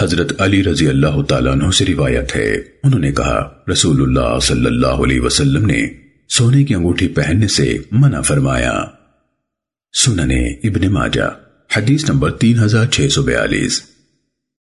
حضرت علی رضی اللہ تعالیٰ عنہ سے روایت ہے۔ انہوں نے کہا، رسول اللہ صلی اللہ علیہ وسلم نے سونے کی انگوٹھی پہننے سے منع فرمایا۔ سننے ابن ماجہ، حدیث نمبر تین ہزار چھ سو بیالیس۔